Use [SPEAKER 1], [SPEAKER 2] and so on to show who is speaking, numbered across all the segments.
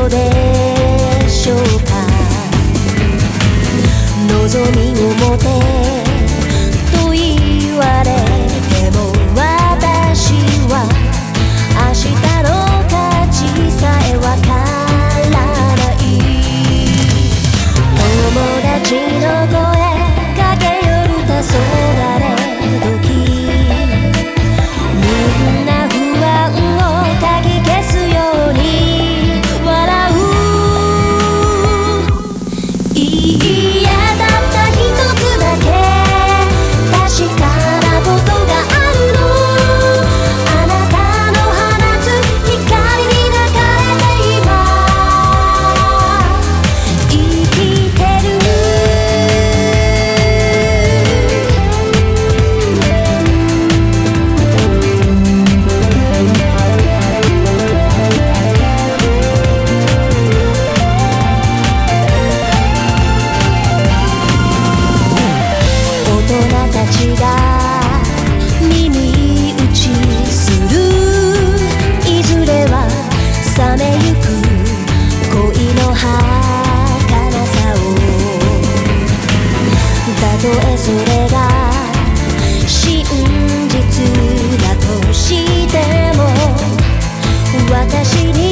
[SPEAKER 1] のでしょうか？望みを持て。とえそれが真実だとしても私に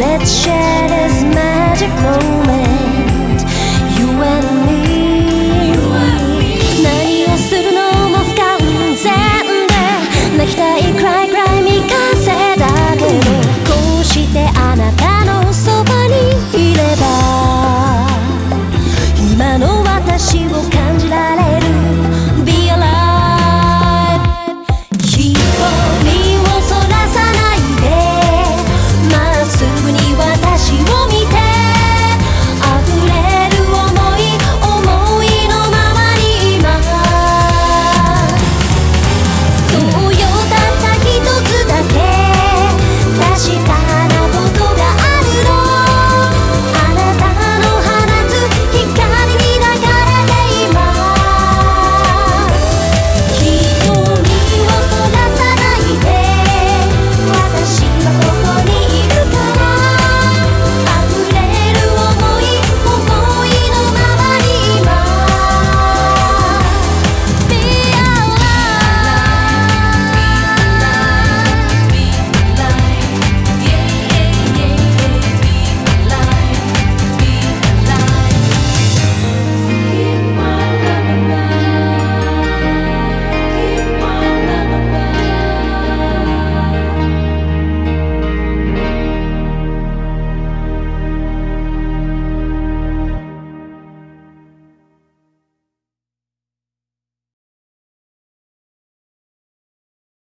[SPEAKER 1] Let's share this magic moment.